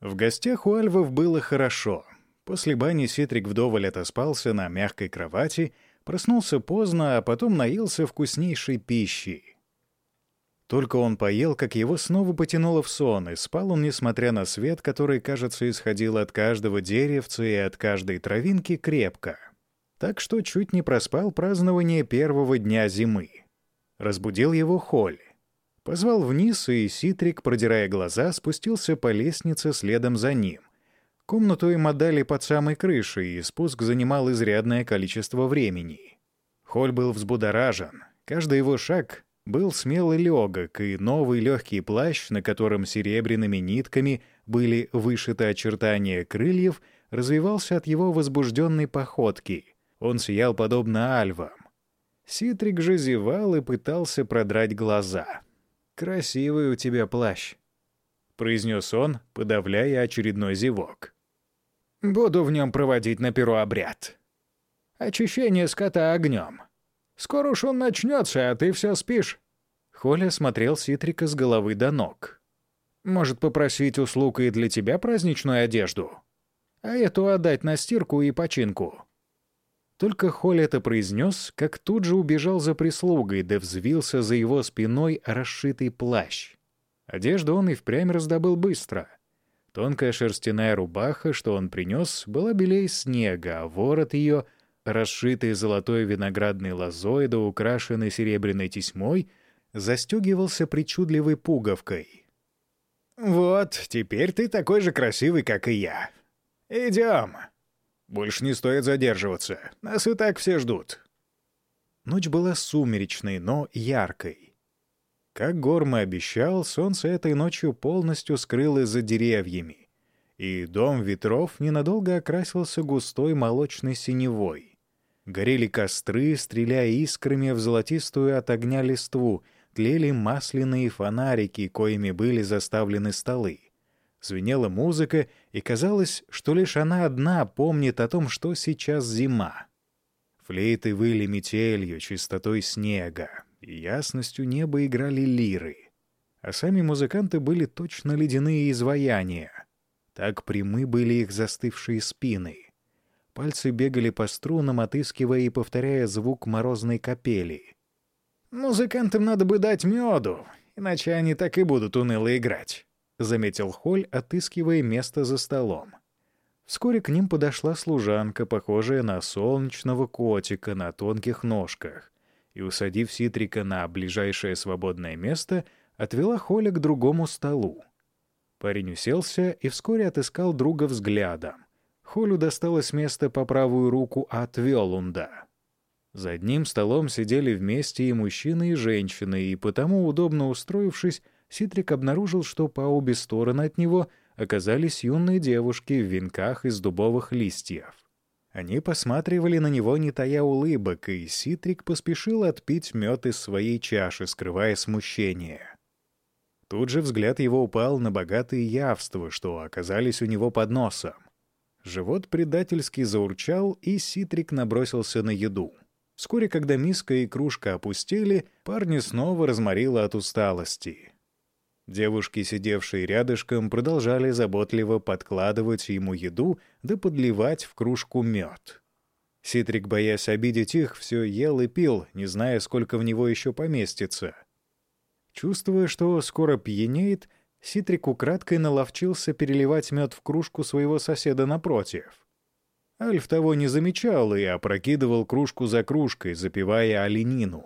В гостях у Альвов было хорошо. После бани Ситрик вдоволь отоспался на мягкой кровати, проснулся поздно, а потом наелся вкуснейшей пищей. Только он поел, как его снова потянуло в сон, и спал он, несмотря на свет, который, кажется, исходил от каждого деревца и от каждой травинки, крепко. Так что чуть не проспал празднование первого дня зимы. Разбудил его Холли. Позвал вниз, и Ситрик, продирая глаза, спустился по лестнице следом за ним. Комнату им отдали под самой крышей, и спуск занимал изрядное количество времени. Холь был взбудоражен. Каждый его шаг был смелый легок, и новый легкий плащ, на котором серебряными нитками были вышиты очертания крыльев, развивался от его возбужденной походки. Он сиял подобно альвам. Ситрик же зевал и пытался продрать глаза. «Красивый у тебя плащ», — произнес он, подавляя очередной зевок. «Буду в нем проводить на перу обряд. Очищение скота огнем. Скоро уж он начнется, а ты все спишь». Холя смотрел Ситрика с головы до ног. «Может, попросить услуг и для тебя праздничную одежду? А эту отдать на стирку и починку?» Только Холли это произнес, как тут же убежал за прислугой, да взвился за его спиной расшитый плащ. Одежду он и впрямь раздобыл быстро. Тонкая шерстяная рубаха, что он принес, была белее снега, а ворот ее, расшитый золотой виноградной лозой да украшенный серебряной тесьмой, застегивался причудливой пуговкой. «Вот, теперь ты такой же красивый, как и я. Идем!» Больше не стоит задерживаться. Нас и так все ждут». Ночь была сумеречной, но яркой. Как Горма обещал, солнце этой ночью полностью скрылось за деревьями, и дом ветров ненадолго окрасился густой молочной синевой. Горели костры, стреляя искрами в золотистую от огня листву, тлели масляные фонарики, коими были заставлены столы. Звенела музыка, и казалось, что лишь она одна помнит о том, что сейчас зима. Флейты выли метелью, чистотой снега, и ясностью неба играли лиры. А сами музыканты были точно ледяные изваяния. Так прямы были их застывшие спины. Пальцы бегали по струнам, отыскивая и повторяя звук морозной капели. «Музыкантам надо бы дать меду, иначе они так и будут уныло играть». — заметил Холь, отыскивая место за столом. Вскоре к ним подошла служанка, похожая на солнечного котика на тонких ножках, и, усадив Ситрика на ближайшее свободное место, отвела Холя к другому столу. Парень уселся и вскоре отыскал друга взглядом. Холю досталось место по правую руку от Велунда. За одним столом сидели вместе и мужчины, и женщины, и потому, удобно устроившись, Ситрик обнаружил, что по обе стороны от него оказались юные девушки в венках из дубовых листьев. Они посматривали на него, не тая улыбок, и Ситрик поспешил отпить мед из своей чаши, скрывая смущение. Тут же взгляд его упал на богатые явства, что оказались у него под носом. Живот предательски заурчал, и Ситрик набросился на еду. Вскоре, когда миска и кружка опустили, парни снова разморило от усталости. Девушки, сидевшие рядышком, продолжали заботливо подкладывать ему еду да подливать в кружку мед. Ситрик, боясь обидеть их, все ел и пил, не зная, сколько в него еще поместится. Чувствуя, что скоро пьянеет, Ситрик украдкой наловчился переливать мед в кружку своего соседа напротив. Альф того не замечал и опрокидывал кружку за кружкой, запивая оленину.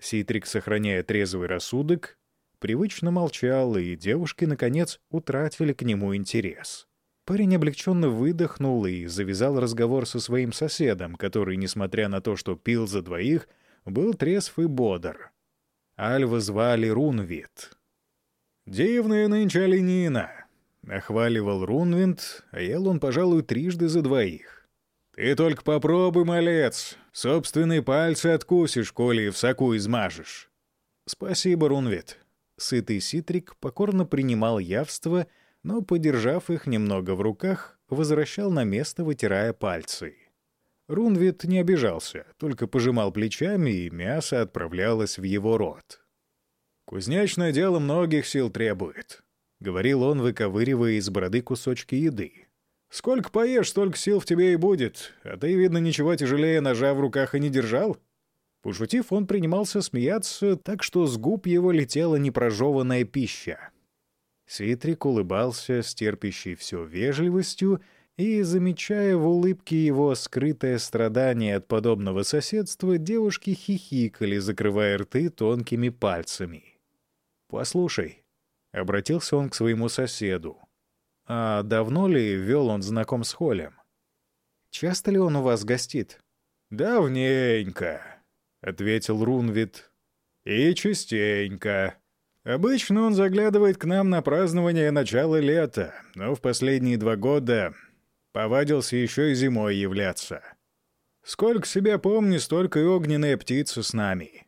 Ситрик, сохраняя трезвый рассудок, привычно молчал, и девушки, наконец, утратили к нему интерес. Парень облегченно выдохнул и завязал разговор со своим соседом, который, несмотря на то, что пил за двоих, был трезв и бодр. Альва звали Рунвит. «Дивная нынче оленина!» — нахваливал Рунвинд, а ел он, пожалуй, трижды за двоих. «Ты только попробуй, малец, собственные пальцы откусишь, коли в соку измажешь». «Спасибо, Рунвит», Сытый Ситрик покорно принимал явство, но, подержав их немного в руках, возвращал на место, вытирая пальцы. Рунвит не обижался, только пожимал плечами, и мясо отправлялось в его рот. «Кузнечное дело многих сил требует. — говорил он, выковыривая из бороды кусочки еды. «Сколько поешь, столько сил в тебе и будет. А ты, видно, ничего тяжелее ножа в руках и не держал?» Пошутив, он принимался смеяться, так что с губ его летела непрожеванная пища. Ситрик улыбался с терпящей все вежливостью и, замечая в улыбке его скрытое страдание от подобного соседства, девушки хихикали, закрывая рты тонкими пальцами. «Послушай», — обратился он к своему соседу, — «а давно ли вел он знаком с Холем? Часто ли он у вас гостит?» «Давненько», — ответил Рунвит. «И частенько. Обычно он заглядывает к нам на празднование начала лета, но в последние два года повадился еще и зимой являться. Сколько себя помню, столько и огненная птица с нами.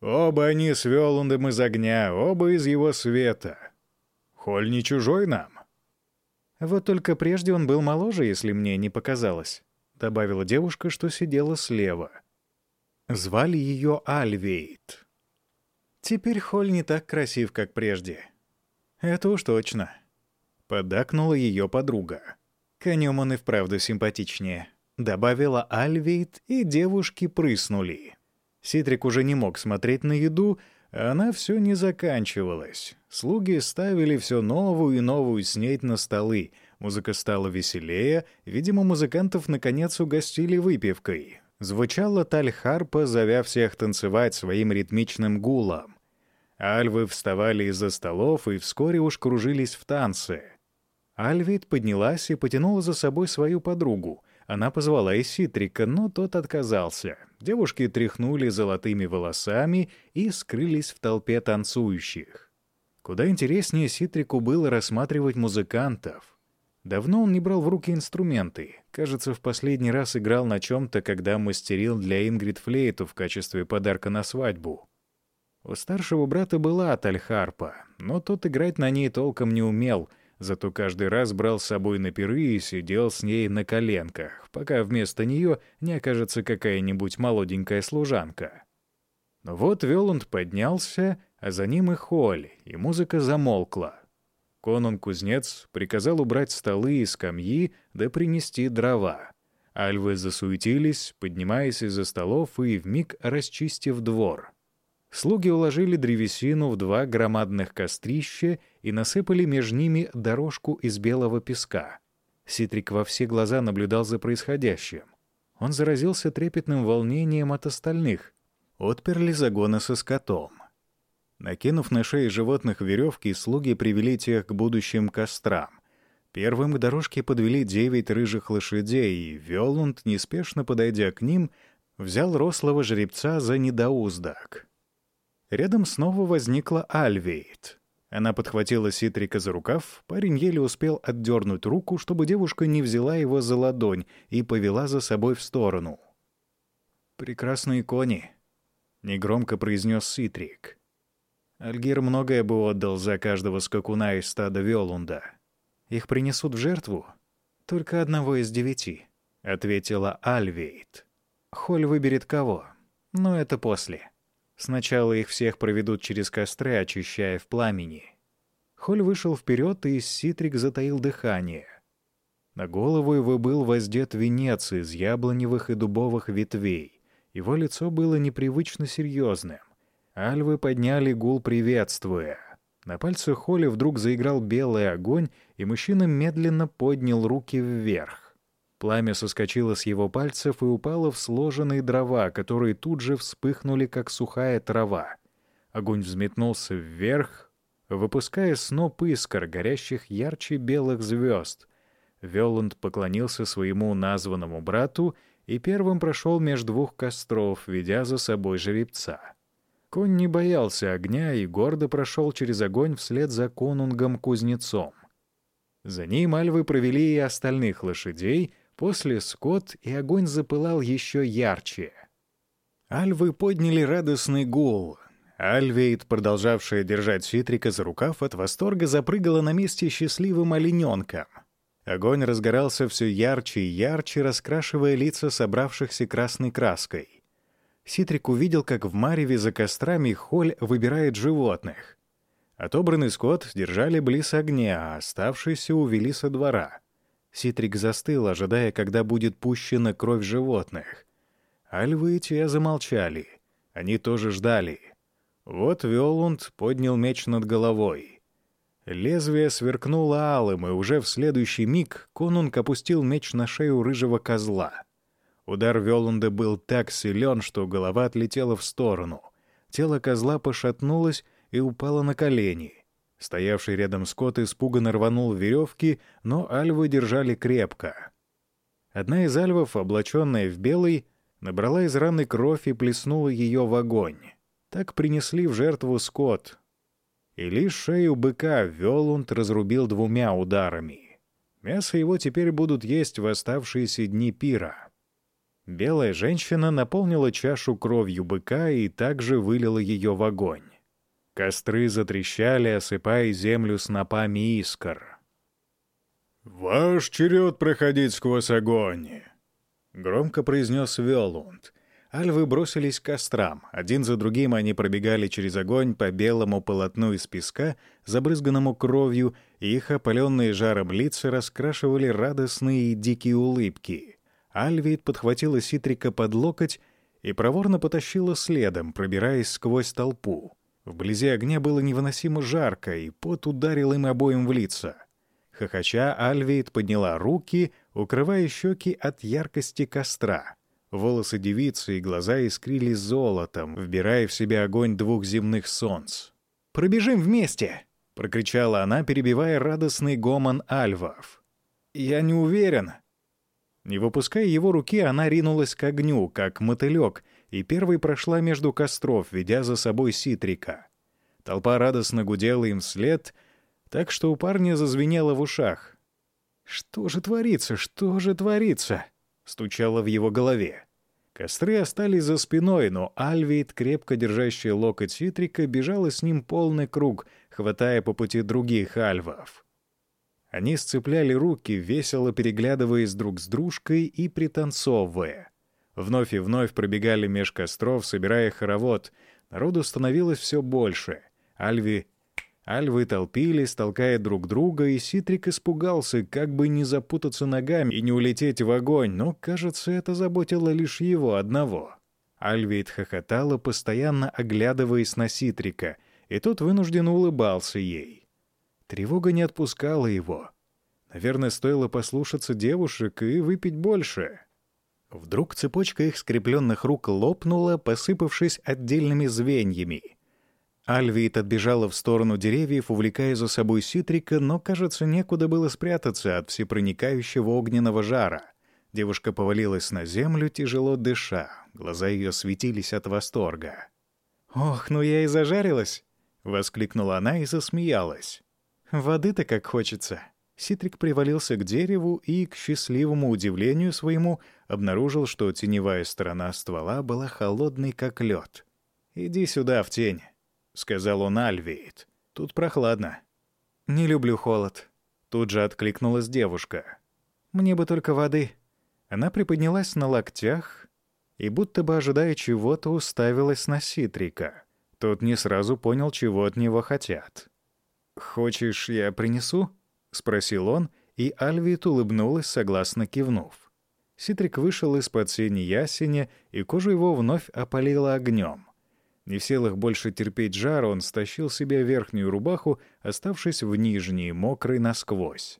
Оба они с Веландом из огня, оба из его света. Холь не чужой нам». «Вот только прежде он был моложе, если мне не показалось», — добавила девушка, что сидела слева — Звали ее Альвейт. Теперь Холь не так красив, как прежде. Это уж точно. Подакнула ее подруга. Конем он и вправду симпатичнее. Добавила Альвейт, и девушки прыснули. Ситрик уже не мог смотреть на еду, а она все не заканчивалась. Слуги ставили все новую и новую снеть на столы. Музыка стала веселее, видимо, музыкантов наконец угостили выпивкой. Звучала тальхарпа, зовя всех танцевать своим ритмичным гулом. Альвы вставали из-за столов и вскоре уж кружились в танце. Альвид поднялась и потянула за собой свою подругу. Она позвала и Ситрика, но тот отказался. Девушки тряхнули золотыми волосами и скрылись в толпе танцующих. Куда интереснее Ситрику было рассматривать музыкантов. Давно он не брал в руки инструменты. Кажется, в последний раз играл на чем-то, когда мастерил для Ингрид флейту в качестве подарка на свадьбу. У старшего брата была тальхарпа, но тот играть на ней толком не умел, зато каждый раз брал с собой на пиры и сидел с ней на коленках, пока вместо нее не окажется какая-нибудь молоденькая служанка. Но вот Веланд поднялся, а за ним и Холли, и музыка замолкла. Конун-кузнец приказал убрать столы и скамьи, да принести дрова. Альвы засуетились, поднимаясь из-за столов и вмиг расчистив двор. Слуги уложили древесину в два громадных кострища и насыпали между ними дорожку из белого песка. Ситрик во все глаза наблюдал за происходящим. Он заразился трепетным волнением от остальных. Отперли загоны со скотом. Накинув на шеи животных веревки, слуги привели тех к будущим кострам. Первым к дорожке подвели девять рыжих лошадей, и Велунд, неспешно подойдя к ним, взял рослого жеребца за недоуздок. Рядом снова возникла Альвейт. Она подхватила Ситрика за рукав, парень еле успел отдернуть руку, чтобы девушка не взяла его за ладонь и повела за собой в сторону. «Прекрасные кони», — негромко произнес Ситрик. Альгир многое бы отдал за каждого скакуна из стада Велунда. Их принесут в жертву? Только одного из девяти, — ответила Альвейт. Холь выберет кого? Но это после. Сначала их всех проведут через костры, очищая в пламени. Холь вышел вперед, и Ситрик затаил дыхание. На голову его был воздет венец из яблоневых и дубовых ветвей. Его лицо было непривычно серьезным. Альвы подняли гул, приветствуя. На пальце Холли вдруг заиграл белый огонь, и мужчина медленно поднял руки вверх. Пламя соскочило с его пальцев и упало в сложенные дрова, которые тут же вспыхнули, как сухая трава. Огонь взметнулся вверх, выпуская сноп искр, горящих ярче белых звезд. Веланд поклонился своему названному брату и первым прошел между двух костров, ведя за собой жеребца. Конь не боялся огня и гордо прошел через огонь вслед за конунгом-кузнецом. За ним альвы провели и остальных лошадей, после скот, и огонь запылал еще ярче. Альвы подняли радостный гул. Альвейд, продолжавшая держать Ситрика за рукав, от восторга запрыгала на месте счастливым олененком. Огонь разгорался все ярче и ярче, раскрашивая лица собравшихся красной краской. Ситрик увидел, как в Мареве за кострами Холь выбирает животных. Отобранный скот держали близ огня, а оставшийся увели со двора. Ситрик застыл, ожидая, когда будет пущена кровь животных. Альвы и те замолчали. Они тоже ждали. Вот Виолунд поднял меч над головой. Лезвие сверкнуло алым, и уже в следующий миг конунг опустил меч на шею рыжего козла. Удар Виолунда был так силен, что голова отлетела в сторону. Тело козла пошатнулось и упало на колени. Стоявший рядом скот испуганно рванул веревки, но альвы держали крепко. Одна из альвов, облаченная в белый, набрала из раны кровь и плеснула ее в огонь. Так принесли в жертву скот. И лишь шею быка Велунд разрубил двумя ударами. Мясо его теперь будут есть в оставшиеся дни пира. Белая женщина наполнила чашу кровью быка и также вылила ее в огонь. Костры затрещали, осыпая землю снопами искр. «Ваш черед проходить сквозь огонь!» — громко произнес Велунд. Альвы бросились к кострам. Один за другим они пробегали через огонь по белому полотну из песка, забрызганному кровью, и их опаленные жаром лица раскрашивали радостные и дикие улыбки. Альвейд подхватила Ситрика под локоть и проворно потащила следом, пробираясь сквозь толпу. Вблизи огня было невыносимо жарко, и пот ударил им обоим в лица. Хохоча, Альвейд подняла руки, укрывая щеки от яркости костра. Волосы девицы и глаза искрились золотом, вбирая в себя огонь двух земных солнц. «Пробежим вместе!» — прокричала она, перебивая радостный гомон альвов. «Я не уверен». Не выпуская его руки, она ринулась к огню, как мотылек, и первой прошла между костров, ведя за собой Ситрика. Толпа радостно гудела им вслед, так что у парня зазвенело в ушах. «Что же творится? Что же творится?» — стучало в его голове. Костры остались за спиной, но Альвейд, крепко держащий локоть Ситрика, бежала с ним полный круг, хватая по пути других альвов. Они сцепляли руки, весело переглядываясь друг с дружкой и пританцовывая. Вновь и вновь пробегали меж костров, собирая хоровод. Народу становилось все больше. Альви... Альвы толпились, толкая друг друга, и Ситрик испугался, как бы не запутаться ногами и не улететь в огонь, но, кажется, это заботило лишь его одного. Альвейд хохотала, постоянно оглядываясь на Ситрика, и тот вынужденно улыбался ей. Тревога не отпускала его. Наверное, стоило послушаться девушек и выпить больше. Вдруг цепочка их скрепленных рук лопнула, посыпавшись отдельными звеньями. Альвит отбежала в сторону деревьев, увлекая за собой Ситрика, но, кажется, некуда было спрятаться от всепроникающего огненного жара. Девушка повалилась на землю, тяжело дыша. Глаза ее светились от восторга. «Ох, ну я и зажарилась!» — воскликнула она и засмеялась. «Воды-то как хочется!» Ситрик привалился к дереву и, к счастливому удивлению своему, обнаружил, что теневая сторона ствола была холодной, как лед. «Иди сюда, в тень», — сказал он Альвейт. «Тут прохладно». «Не люблю холод», — тут же откликнулась девушка. «Мне бы только воды». Она приподнялась на локтях и, будто бы ожидая чего-то, уставилась на Ситрика. Тот не сразу понял, чего от него хотят. «Хочешь, я принесу?» — спросил он, и Альвит улыбнулась, согласно кивнув. Ситрик вышел из-под сени ясеня, и кожу его вновь опалило огнем. Не в силах больше терпеть жар, он стащил себе верхнюю рубаху, оставшись в нижней, мокрой насквозь.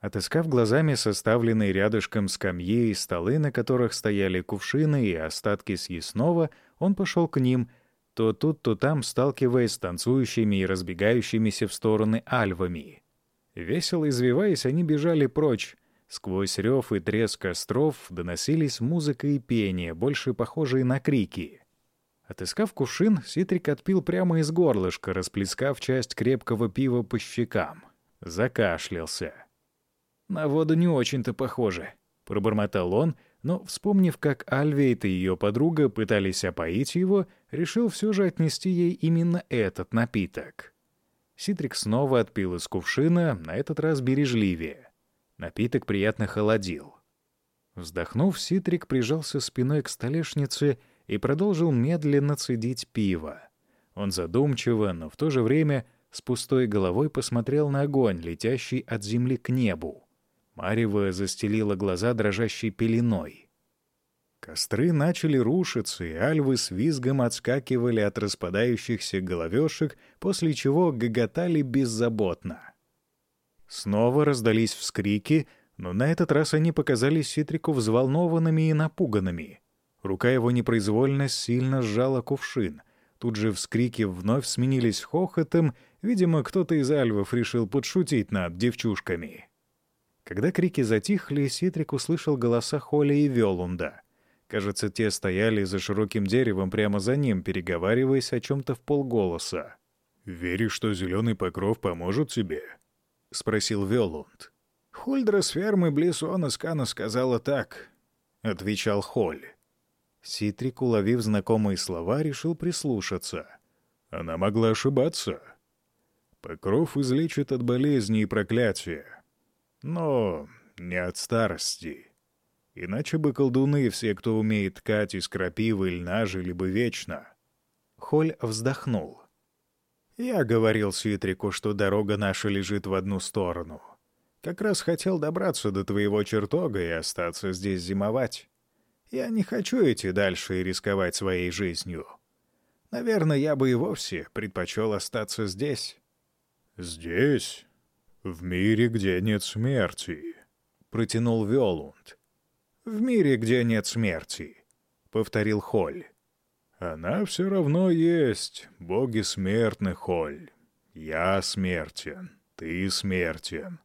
Отыскав глазами составленные рядышком скамьи и столы, на которых стояли кувшины и остатки съестного, он пошел к ним, то тут, то там сталкиваясь с танцующими и разбегающимися в стороны альвами. Весело извиваясь, они бежали прочь. Сквозь рев и треск костров доносились музыка и пение, больше похожие на крики. Отыскав кувшин, Ситрик отпил прямо из горлышка, расплескав часть крепкого пива по щекам. Закашлялся. «На воду не очень-то похоже», — пробормотал он, но, вспомнив, как Альвейт и ее подруга пытались опоить его, решил все же отнести ей именно этот напиток. Ситрик снова отпил из кувшина, на этот раз бережливее. Напиток приятно холодил. Вздохнув, Ситрик прижался спиной к столешнице и продолжил медленно цедить пиво. Он задумчиво, но в то же время с пустой головой посмотрел на огонь, летящий от земли к небу. Марева застелила глаза дрожащей пеленой. Костры начали рушиться, и альвы с визгом отскакивали от распадающихся головешек, после чего гоготали беззаботно. Снова раздались вскрики, но на этот раз они показались Ситрику взволнованными и напуганными. Рука его непроизвольно сильно сжала кувшин. Тут же вскрики вновь сменились хохотом, видимо, кто-то из альвов решил подшутить над девчушками. Когда крики затихли, Ситрик услышал голоса Холли и Велунда — Кажется, те стояли за широким деревом прямо за ним, переговариваясь о чем-то в полголоса. «Веришь, что зеленый покров поможет тебе?» — спросил Велунд. «Хульдра с фермы близ Онаскана сказала так», — отвечал Холли. Ситрик, уловив знакомые слова, решил прислушаться. Она могла ошибаться. Покров излечит от болезни и проклятия. Но не от старости. Иначе бы колдуны все, кто умеет ткать из крапивы льна, жили бы вечно. Холь вздохнул. Я говорил Ситрику, что дорога наша лежит в одну сторону. Как раз хотел добраться до твоего чертога и остаться здесь зимовать. Я не хочу идти дальше и рисковать своей жизнью. Наверное, я бы и вовсе предпочел остаться здесь. «Здесь? В мире, где нет смерти?» — протянул Виолунд. «В мире, где нет смерти», — повторил Холь. «Она все равно есть, боги смертны, Холь. Я смертен, ты смертен.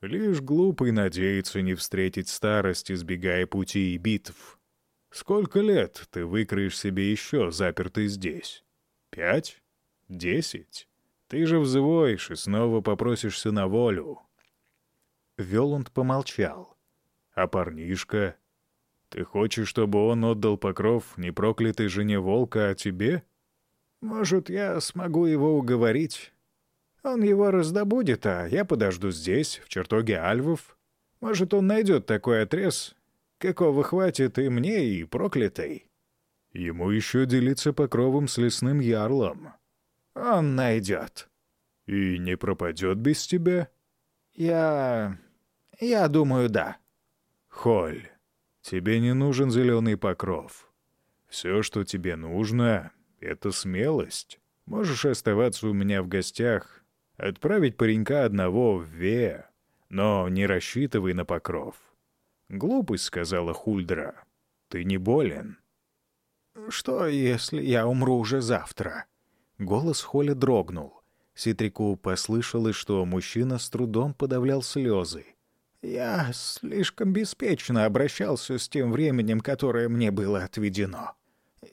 Лишь глупый надеется не встретить старость, избегая пути и битв. Сколько лет ты выкроешь себе еще, запертый здесь? Пять? Десять? Ты же взвоишь и снова попросишься на волю». Велунд помолчал. А парнишка? Ты хочешь, чтобы он отдал покров не проклятой жене волка, а тебе? Может, я смогу его уговорить. Он его раздобудет, а я подожду здесь, в чертоге альвов. Может, он найдет такой отрез, какого хватит и мне, и проклятой. Ему еще делиться покровом с лесным ярлом. Он найдет. И не пропадет без тебя? Я... я думаю, да. Холь, тебе не нужен зеленый покров. Все, что тебе нужно, — это смелость. Можешь оставаться у меня в гостях, отправить паренька одного в Ве, но не рассчитывай на покров. Глупость, — сказала Хульдра. Ты не болен. Что, если я умру уже завтра? Голос Холя дрогнул. Ситрику послышалось, что мужчина с трудом подавлял слезы. Я слишком беспечно обращался с тем временем, которое мне было отведено.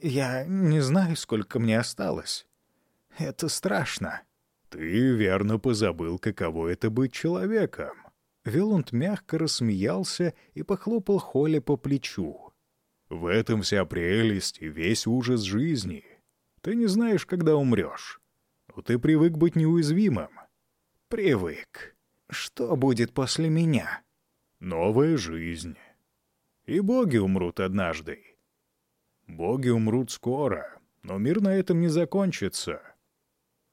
Я не знаю, сколько мне осталось. Это страшно. Ты верно позабыл, каково это быть человеком. Вилунд мягко рассмеялся и похлопал Холли по плечу. В этом вся прелесть и весь ужас жизни. Ты не знаешь, когда умрешь. Ты привык быть неуязвимым. Привык. Что будет после меня? Новая жизнь. И боги умрут однажды. Боги умрут скоро, но мир на этом не закончится.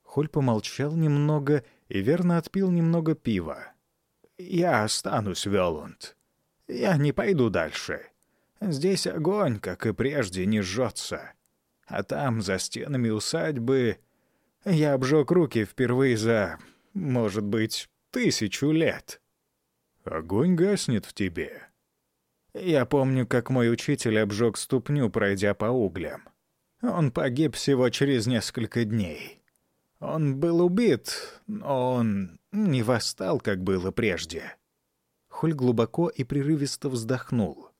Холь помолчал немного и верно отпил немного пива. «Я останусь, Велунд. Я не пойду дальше. Здесь огонь, как и прежде, не жжется. А там, за стенами усадьбы, я обжег руки впервые за, может быть, тысячу лет. Огонь гаснет в тебе. Я помню, как мой учитель обжег ступню, пройдя по углям. Он погиб всего через несколько дней. Он был убит, но он не восстал, как было прежде. Холь глубоко и прерывисто вздохнул.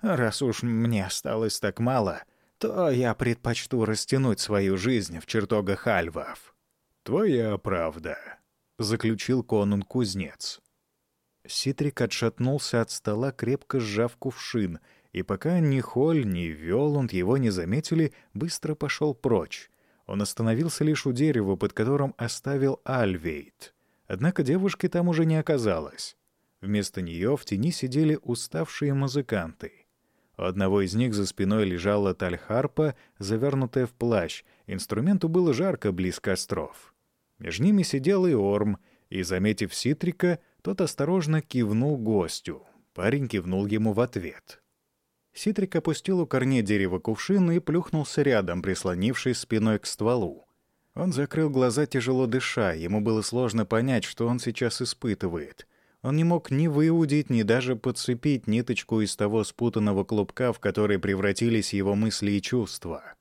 «Раз уж мне осталось так мало, то я предпочту растянуть свою жизнь в чертогах альвов». «Твоя правда», — заключил конун-кузнец. Ситрик отшатнулся от стола, крепко сжав кувшин, и пока ни Холь, ни Виолунд его не заметили, быстро пошел прочь. Он остановился лишь у дерева, под которым оставил Альвейт. Однако девушки там уже не оказалось. Вместо нее в тени сидели уставшие музыканты. У одного из них за спиной лежала тальхарпа, завернутая в плащ. Инструменту было жарко близ костров. Между ними сидел и Орм, и, заметив Ситрика, тот осторожно кивнул гостю. Парень кивнул ему в ответ. Ситрик опустил у корней дерева кувшин и плюхнулся рядом, прислонившись спиной к стволу. Он закрыл глаза, тяжело дыша, ему было сложно понять, что он сейчас испытывает. Он не мог ни выудить, ни даже подцепить ниточку из того спутанного клубка, в который превратились его мысли и чувства.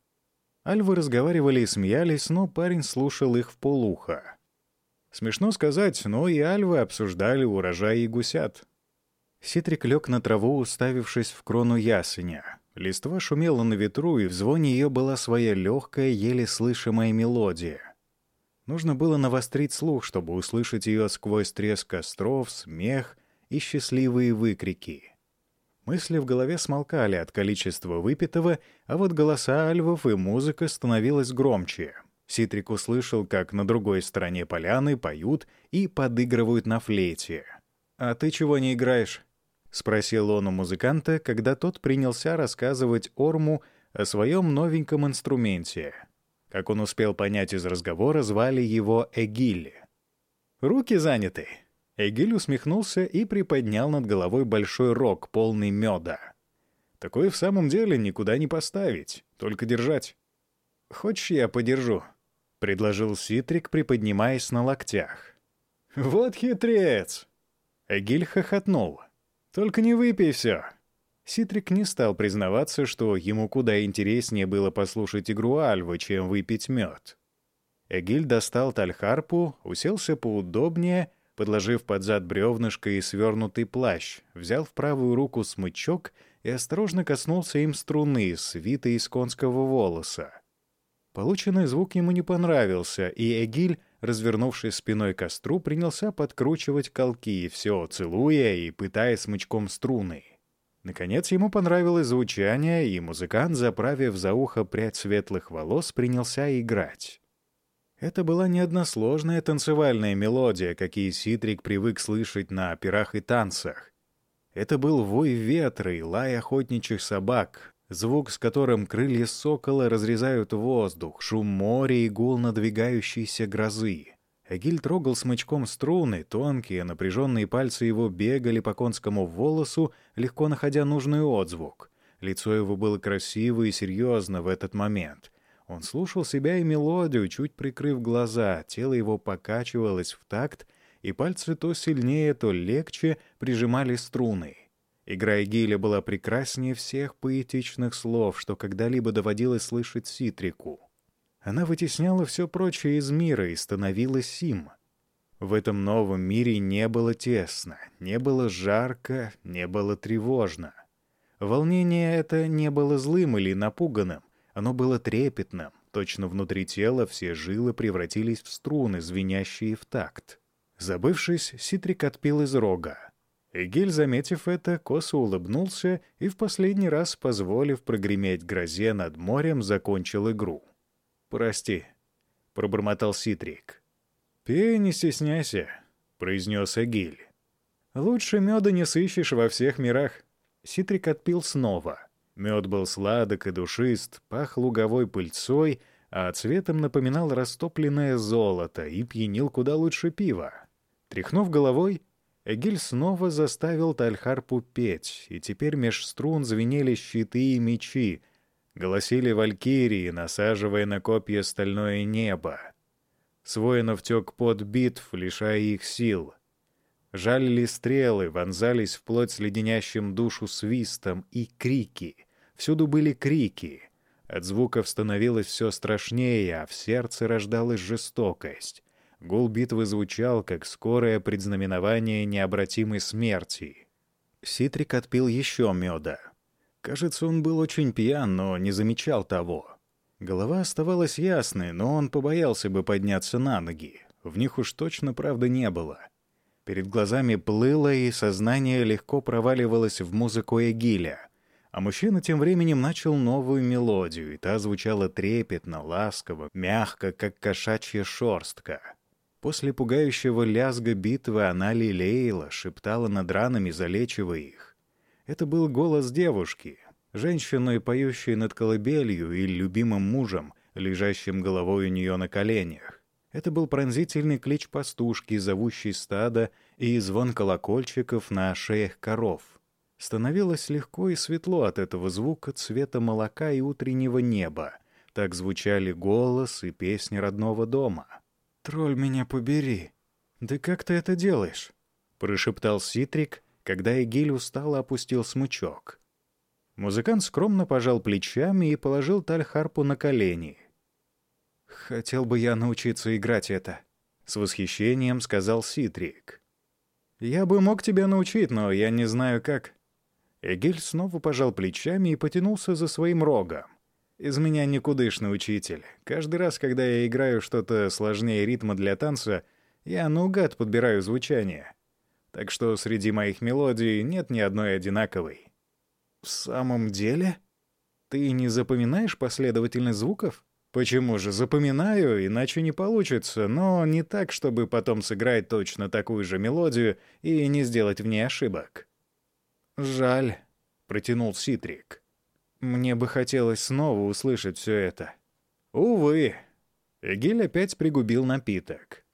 Альвы разговаривали и смеялись, но парень слушал их в полухо. Смешно сказать, но и альвы обсуждали урожай и гусят. Ситрик лег на траву, уставившись в крону ясеня. Листва шумела на ветру, и в звоне ее была своя легкая, еле слышимая мелодия. Нужно было навострить слух, чтобы услышать ее сквозь треск костров, смех и счастливые выкрики. Мысли в голове смолкали от количества выпитого, а вот голоса альвов и музыка становилась громче — Ситрик услышал, как на другой стороне поляны поют и подыгрывают на флейте. «А ты чего не играешь?» — спросил он у музыканта, когда тот принялся рассказывать Орму о своем новеньком инструменте. Как он успел понять из разговора, звали его Эгиль. «Руки заняты!» Эгиль усмехнулся и приподнял над головой большой рог, полный меда. «Такое в самом деле никуда не поставить, только держать. Хочешь, я подержу?» — предложил Ситрик, приподнимаясь на локтях. «Вот хитрец!» Эгиль хохотнул. «Только не выпей все!» Ситрик не стал признаваться, что ему куда интереснее было послушать игру Альвы, чем выпить мед. Эгиль достал тальхарпу, уселся поудобнее, подложив под зад бревнышко и свернутый плащ, взял в правую руку смычок и осторожно коснулся им струны, свитой из конского волоса. Полученный звук ему не понравился, и Эгиль, развернувшись спиной к костру, принялся подкручивать колки, все целуя и пытая смычком струны. Наконец ему понравилось звучание, и музыкант, заправив за ухо прядь светлых волос, принялся играть. Это была не односложная танцевальная мелодия, какие Ситрик привык слышать на операх и танцах. Это был вой ветра и лай охотничьих собак, звук, с которым крылья сокола разрезают воздух, шум моря и гул надвигающейся грозы. Эгиль трогал смычком струны, тонкие, напряженные пальцы его бегали по конскому волосу, легко находя нужный отзвук. Лицо его было красиво и серьезно в этот момент. Он слушал себя и мелодию, чуть прикрыв глаза, тело его покачивалось в такт, и пальцы то сильнее, то легче прижимали струны. Игра Гиля была прекраснее всех поэтичных слов, что когда-либо доводилось слышать Ситрику. Она вытесняла все прочее из мира и становилась им. В этом новом мире не было тесно, не было жарко, не было тревожно. Волнение это не было злым или напуганным, оно было трепетным. Точно внутри тела все жилы превратились в струны, звенящие в такт. Забывшись, Ситрик отпил из рога. Эгиль, заметив это, косо улыбнулся и в последний раз, позволив прогреметь грозе над морем, закончил игру. «Прости», — пробормотал Ситрик. «Пей, не стесняйся», — произнес Эгиль. «Лучше меда не сыщешь во всех мирах». Ситрик отпил снова. Мед был сладок и душист, пах луговой пыльцой, а цветом напоминал растопленное золото и пьянил куда лучше пива. Тряхнув головой, Эгиль снова заставил Тальхарпу петь, и теперь меж струн звенели щиты и мечи, голосили валькирии, насаживая на копья стальное небо. С воинов тек под битв, лишая их сил. Жалили стрелы, вонзались вплоть с леденящим душу свистом и крики. Всюду были крики. От звуков становилось все страшнее, а в сердце рождалась жестокость. Гул битвы звучал, как скорое предзнаменование необратимой смерти. Ситрик отпил еще меда. Кажется, он был очень пьян, но не замечал того. Голова оставалась ясной, но он побоялся бы подняться на ноги. В них уж точно правды не было. Перед глазами плыло, и сознание легко проваливалось в музыку Эгиля. А мужчина тем временем начал новую мелодию, и та звучала трепетно, ласково, мягко, как кошачья шорстка. После пугающего лязга битвы она лелеяла, шептала над ранами, залечивая их. Это был голос девушки, женщины, поющей над колыбелью и любимым мужем, лежащим головой у нее на коленях. Это был пронзительный клич пастушки, зовущий стадо, и звон колокольчиков на шеях коров. Становилось легко и светло от этого звука цвета молока и утреннего неба. Так звучали голос и песни родного дома. «Тролль меня побери! Да как ты это делаешь?» — прошептал Ситрик, когда Эгиль устало опустил смычок. Музыкант скромно пожал плечами и положил тальхарпу на колени — «Хотел бы я научиться играть это», — с восхищением сказал Ситрик. «Я бы мог тебя научить, но я не знаю как». Эгель снова пожал плечами и потянулся за своим рогом. «Из меня никудышный учитель. Каждый раз, когда я играю что-то сложнее ритма для танца, я наугад подбираю звучание. Так что среди моих мелодий нет ни одной одинаковой». «В самом деле? Ты не запоминаешь последовательность звуков?» Почему же? Запоминаю, иначе не получится, но не так, чтобы потом сыграть точно такую же мелодию и не сделать в ней ошибок. «Жаль», — протянул Ситрик. «Мне бы хотелось снова услышать все это». «Увы». Эгиль опять пригубил напиток.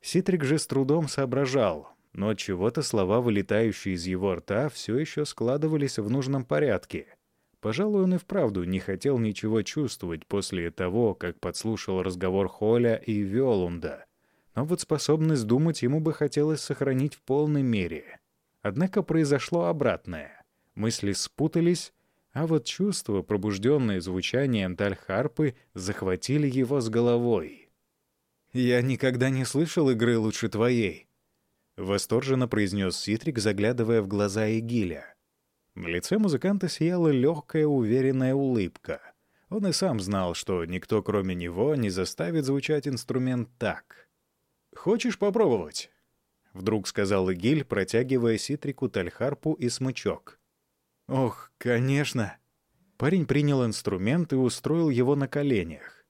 Ситрик же с трудом соображал, но чего-то слова, вылетающие из его рта, все еще складывались в нужном порядке — Пожалуй, он и вправду не хотел ничего чувствовать после того, как подслушал разговор Холя и Виолунда. Но вот способность думать ему бы хотелось сохранить в полной мере. Однако произошло обратное. Мысли спутались, а вот чувства, пробужденные звучанием тальхарпы, захватили его с головой. «Я никогда не слышал игры лучше твоей», — восторженно произнес Ситрик, заглядывая в глаза Эгиля. На лице музыканта сияла легкая, уверенная улыбка. Он и сам знал, что никто, кроме него, не заставит звучать инструмент так. «Хочешь попробовать?» — вдруг сказал Игиль, протягивая Ситрику тальхарпу и смычок. «Ох, конечно!» Парень принял инструмент и устроил его на коленях.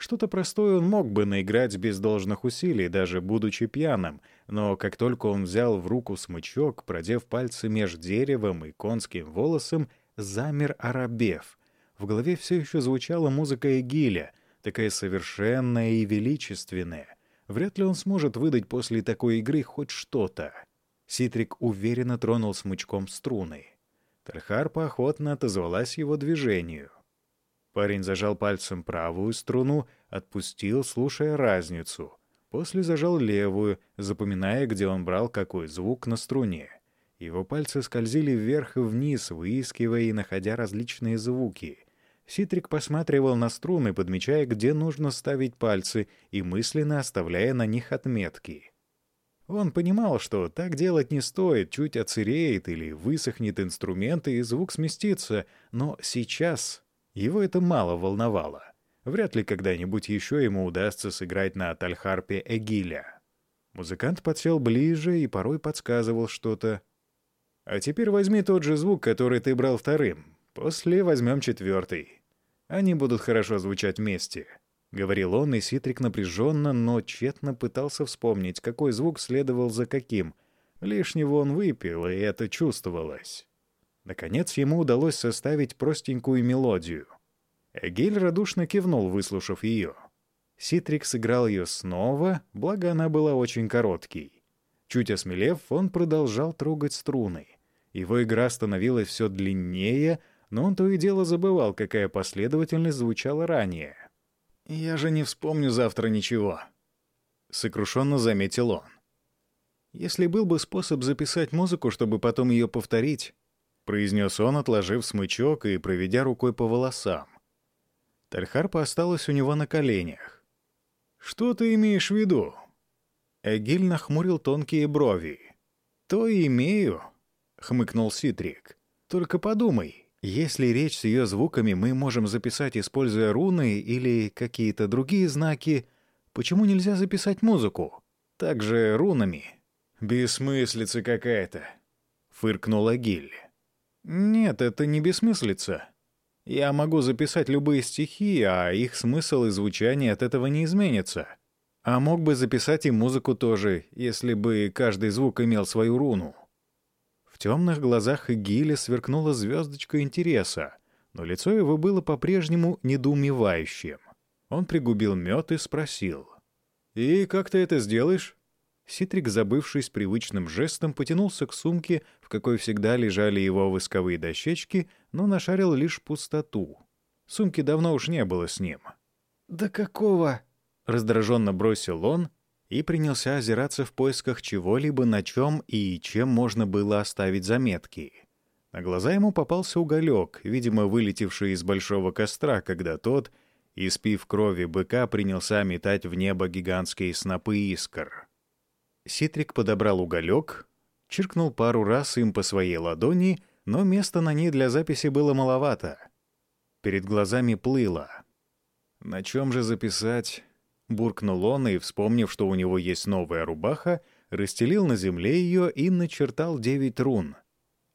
Что-то простое он мог бы наиграть без должных усилий, даже будучи пьяным, но как только он взял в руку смычок, продев пальцы меж деревом и конским волосом, замер арабев. В голове все еще звучала музыка Эгиля, такая совершенная и величественная. Вряд ли он сможет выдать после такой игры хоть что-то. Ситрик уверенно тронул смычком струны. Тархарпа охотно отозвалась его движению. Парень зажал пальцем правую струну, отпустил, слушая разницу. После зажал левую, запоминая, где он брал какой звук на струне. Его пальцы скользили вверх и вниз, выискивая и находя различные звуки. Ситрик посматривал на струны, подмечая, где нужно ставить пальцы, и мысленно оставляя на них отметки. Он понимал, что так делать не стоит, чуть оцереет или высохнет инструмент, и звук сместится, но сейчас его это мало волновало. Вряд ли когда-нибудь еще ему удастся сыграть на тальхарпе Эгиля. Музыкант подсел ближе и порой подсказывал что-то. «А теперь возьми тот же звук, который ты брал вторым. После возьмем четвертый. Они будут хорошо звучать вместе», — говорил он, и Ситрик напряженно, но тщетно пытался вспомнить, какой звук следовал за каким. Лишнего он выпил, и это чувствовалось. Наконец ему удалось составить простенькую мелодию. Эгель радушно кивнул, выслушав ее. Ситрик сыграл ее снова, благо она была очень короткой. Чуть осмелев, он продолжал трогать струны. Его игра становилась все длиннее, но он то и дело забывал, какая последовательность звучала ранее. «Я же не вспомню завтра ничего», — сокрушенно заметил он. «Если был бы способ записать музыку, чтобы потом ее повторить, — произнес он, отложив смычок и проведя рукой по волосам. Тальхарпа осталась у него на коленях. «Что ты имеешь в виду?» Эгиль нахмурил тонкие брови. «То и имею», — хмыкнул Ситрик. «Только подумай, если речь с ее звуками мы можем записать, используя руны или какие-то другие знаки, почему нельзя записать музыку? Также рунами». «Бессмыслица какая-то», — фыркнул Эгиль. Нет, это не бессмыслица. Я могу записать любые стихи, а их смысл и звучание от этого не изменится. А мог бы записать и музыку тоже, если бы каждый звук имел свою руну. В темных глазах Гиля сверкнула звездочка интереса, но лицо его было по-прежнему недоумевающим. Он пригубил мед и спросил. «И как ты это сделаешь?» Ситрик, забывшись привычным жестом, потянулся к сумке, в какой всегда лежали его восковые дощечки, но нашарил лишь пустоту. Сумки давно уж не было с ним. «Да какого?» — раздраженно бросил он и принялся озираться в поисках чего-либо, на чем и чем можно было оставить заметки. На глаза ему попался уголек, видимо, вылетевший из большого костра, когда тот, испив крови быка, принялся метать в небо гигантские снопы искр. Ситрик подобрал уголек, чиркнул пару раз им по своей ладони, но места на ней для записи было маловато. Перед глазами плыло. «На чем же записать?» Буркнул он и, вспомнив, что у него есть новая рубаха, расстелил на земле ее и начертал девять рун.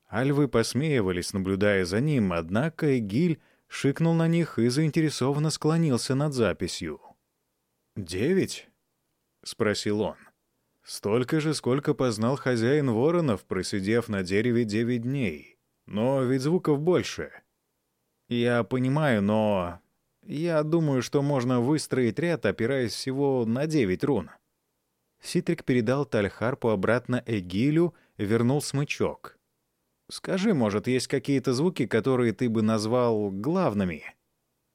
Альвы посмеивались, наблюдая за ним, однако Эгиль шикнул на них и заинтересованно склонился над записью. «Девять?» — спросил он. Столько же, сколько познал хозяин воронов, просидев на дереве девять дней. Но ведь звуков больше. Я понимаю, но... Я думаю, что можно выстроить ряд, опираясь всего на девять рун. Ситрик передал Тальхарпу обратно Эгилю, вернул смычок. «Скажи, может, есть какие-то звуки, которые ты бы назвал главными?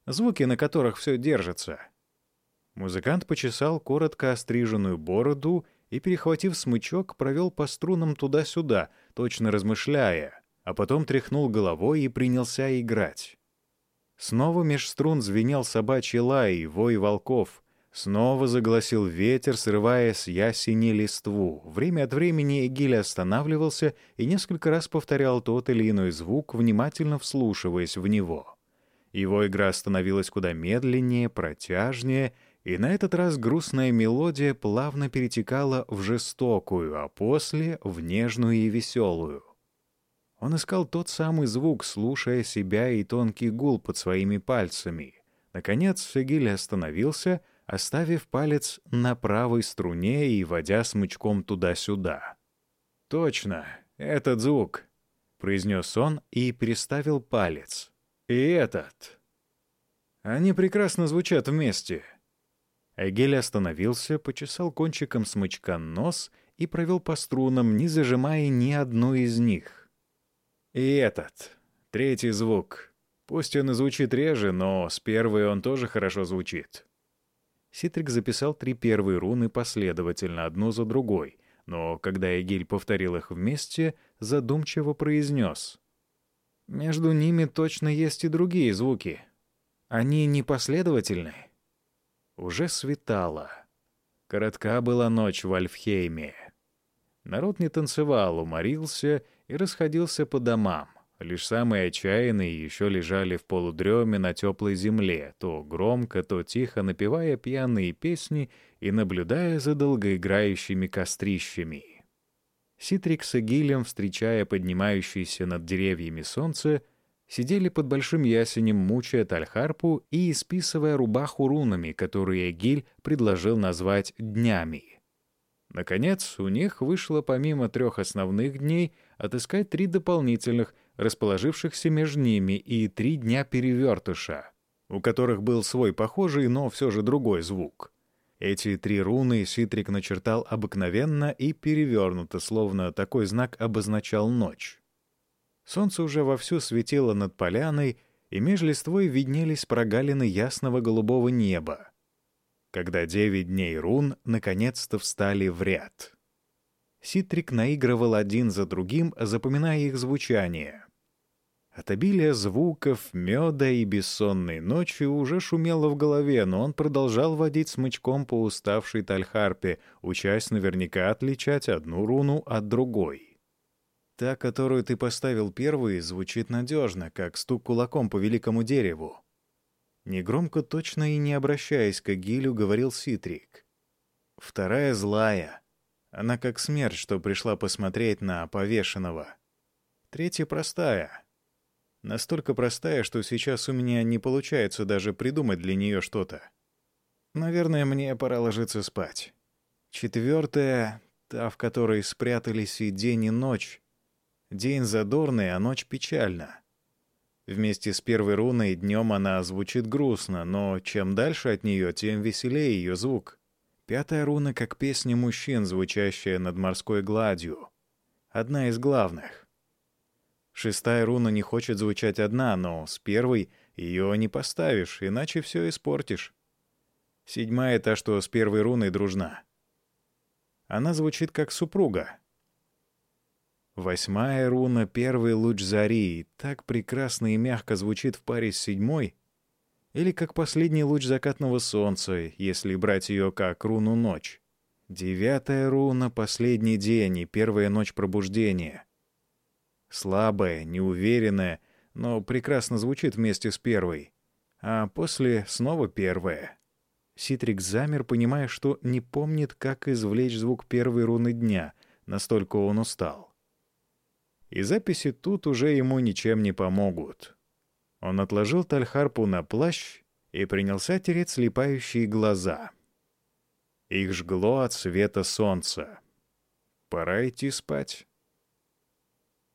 Звуки, на которых все держится?» Музыкант почесал коротко остриженную бороду и, перехватив смычок, провел по струнам туда-сюда, точно размышляя, а потом тряхнул головой и принялся играть. Снова меж струн звенел собачий лай и вой волков. Снова загласил ветер, срывая с ясени листву. Время от времени Эгиль останавливался и несколько раз повторял тот или иной звук, внимательно вслушиваясь в него. Его игра становилась куда медленнее, протяжнее — и на этот раз грустная мелодия плавно перетекала в жестокую, а после — в нежную и веселую. Он искал тот самый звук, слушая себя и тонкий гул под своими пальцами. Наконец Фегиль остановился, оставив палец на правой струне и водя смычком туда-сюда. «Точно, этот звук», — произнес он и переставил палец. «И этот». Они прекрасно звучат вместе. Эгель остановился, почесал кончиком смычка нос и провел по струнам, не зажимая ни одну из них. И этот, третий звук. Пусть он и звучит реже, но с первой он тоже хорошо звучит. Ситрик записал три первые руны последовательно, одну за другой, но когда Эгиль повторил их вместе, задумчиво произнес. «Между ними точно есть и другие звуки. Они непоследовательны». Уже светало. Коротка была ночь в Альфхейме. Народ не танцевал, уморился и расходился по домам. Лишь самые отчаянные еще лежали в полудреме на теплой земле, то громко, то тихо напевая пьяные песни и наблюдая за долгоиграющими кострищами. Ситрик с Эгилем, встречая поднимающееся над деревьями солнце, сидели под большим ясенем, мучая Тальхарпу и исписывая рубаху рунами, которые Эгиль предложил назвать «днями». Наконец, у них вышло помимо трех основных дней отыскать три дополнительных, расположившихся между ними, и три дня перевертыша, у которых был свой похожий, но все же другой звук. Эти три руны Ситрик начертал обыкновенно и перевернуто, словно такой знак обозначал ночь. Солнце уже вовсю светило над поляной, и меж листвой виднелись прогалины ясного голубого неба, когда девять дней рун наконец-то встали в ряд. Ситрик наигрывал один за другим, запоминая их звучание. От обилия звуков, меда и бессонной ночи уже шумело в голове, но он продолжал водить смычком по уставшей тальхарпе, учась наверняка отличать одну руну от другой. Та, которую ты поставил первой, звучит надежно, как стук кулаком по великому дереву. Негромко, точно и не обращаясь к Гилю, говорил Ситрик. Вторая злая. Она как смерть, что пришла посмотреть на повешенного. Третья простая. Настолько простая, что сейчас у меня не получается даже придумать для нее что-то. Наверное, мне пора ложиться спать. Четвертая, та, в которой спрятались и день, и ночь, День задорный, а ночь печальна. Вместе с первой руной днем она звучит грустно, но чем дальше от нее, тем веселее ее звук. Пятая руна как песня мужчин, звучащая над морской гладью. Одна из главных. Шестая руна не хочет звучать одна, но с первой ее не поставишь, иначе все испортишь. Седьмая — та, что с первой руной дружна. Она звучит как супруга. Восьмая руна — первый луч зари, так прекрасно и мягко звучит в паре с седьмой, или как последний луч закатного солнца, если брать ее как руну ночь. Девятая руна — последний день и первая ночь пробуждения. Слабая, неуверенная, но прекрасно звучит вместе с первой. А после снова первая. Ситрик замер, понимая, что не помнит, как извлечь звук первой руны дня, настолько он устал. И записи тут уже ему ничем не помогут. Он отложил Тальхарпу на плащ и принялся тереть слепающие глаза. Их жгло от света солнца. Пора идти спать.